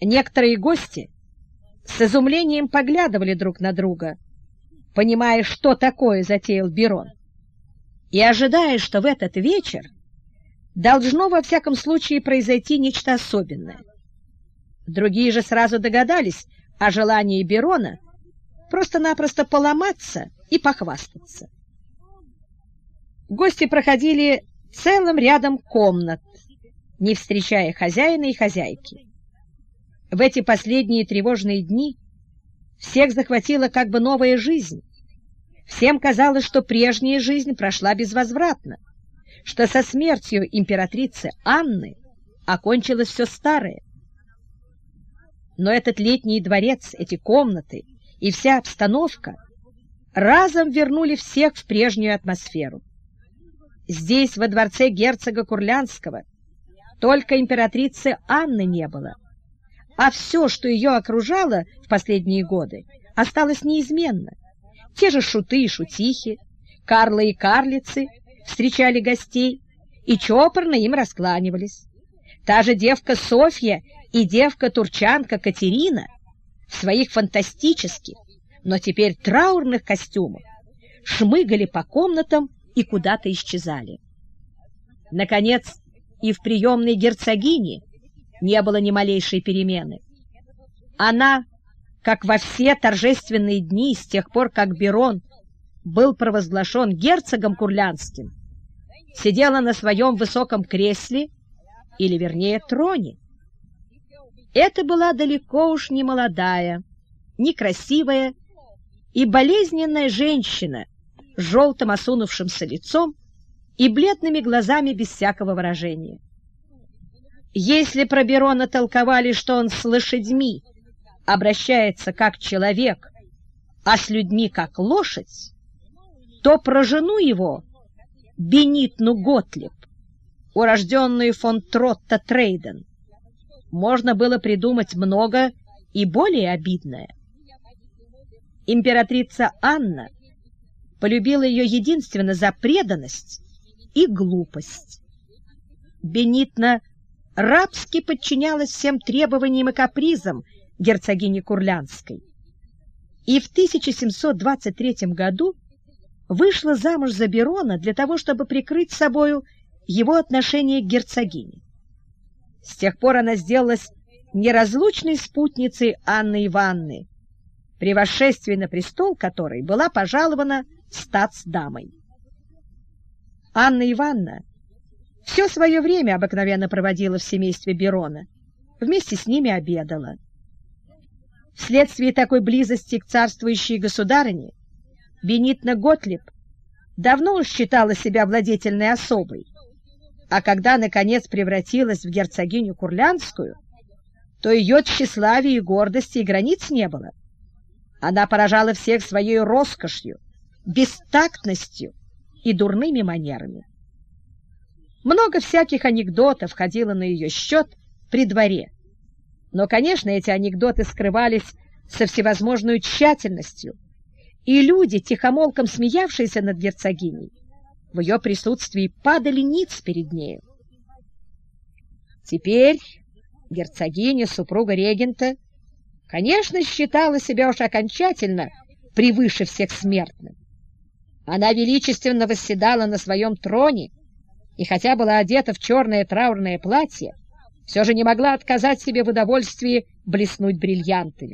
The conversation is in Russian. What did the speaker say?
Некоторые гости с изумлением поглядывали друг на друга, понимая, что такое затеял Берон, и ожидая, что в этот вечер должно во всяком случае произойти нечто особенное. Другие же сразу догадались о желании Берона просто-напросто поломаться и похвастаться. Гости проходили целым рядом комнат, не встречая хозяина и хозяйки. В эти последние тревожные дни всех захватила как бы новая жизнь. Всем казалось, что прежняя жизнь прошла безвозвратно, что со смертью императрицы Анны окончилось все старое. Но этот летний дворец, эти комнаты и вся обстановка разом вернули всех в прежнюю атмосферу. Здесь, во дворце герцога Курлянского, только императрицы Анны не было, а все, что ее окружало в последние годы, осталось неизменно. Те же шуты и шутихи, карлы и карлицы встречали гостей и чопорно им раскланивались. Та же девка Софья и девка-турчанка Катерина в своих фантастических, но теперь траурных костюмах шмыгали по комнатам и куда-то исчезали. Наконец, и в приемной герцогини не было ни малейшей перемены. Она, как во все торжественные дни с тех пор, как Берон был провозглашен герцогом Курлянским, сидела на своем высоком кресле, или, вернее, троне. Это была далеко уж не молодая, некрасивая и болезненная женщина с желтым осунувшимся лицом и бледными глазами без всякого выражения. Если про Берона толковали, что он с лошадьми обращается как человек, а с людьми как лошадь, то про жену его, Бенитну Готлиб, урожденную фон Тротта Трейден, можно было придумать много и более обидное. Императрица Анна полюбила ее единственно за преданность и глупость. Бенитна рабски подчинялась всем требованиям и капризам герцогини Курлянской. И в 1723 году вышла замуж за Берона для того, чтобы прикрыть собою его отношение к герцогине. С тех пор она сделалась неразлучной спутницей Анны Ивановны, при восшествии на престол которой была пожалована статс-дамой. Анна Ивановна все свое время обыкновенно проводила в семействе Берона, вместе с ними обедала. Вследствие такой близости к царствующей государыне Бенитна Готлиб давно уж считала себя владетельной особой, а когда, наконец, превратилась в герцогиню Курлянскую, то ее тщеславие и гордости и границ не было. Она поражала всех своей роскошью, бестактностью и дурными манерами. Много всяких анекдотов ходило на ее счет при дворе. Но, конечно, эти анекдоты скрывались со всевозможной тщательностью, и люди, тихомолком смеявшиеся над герцогиней, в ее присутствии падали ниц перед нею. Теперь герцогиня, супруга регента, конечно, считала себя уж окончательно превыше всех смертных. Она величественно восседала на своем троне, и хотя была одета в черное траурное платье, все же не могла отказать себе в удовольствии блеснуть бриллиантами.